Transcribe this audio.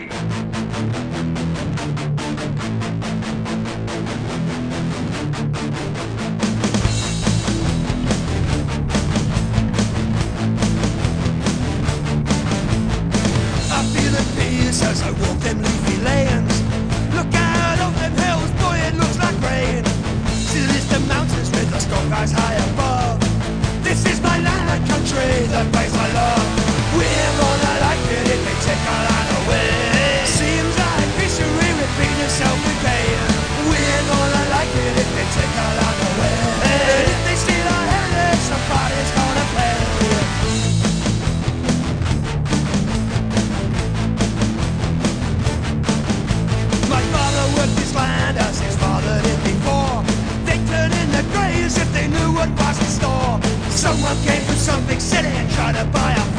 I feel at peace as I walk them leaves. across the store. Someone came from some big city and tried to buy a